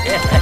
yeah.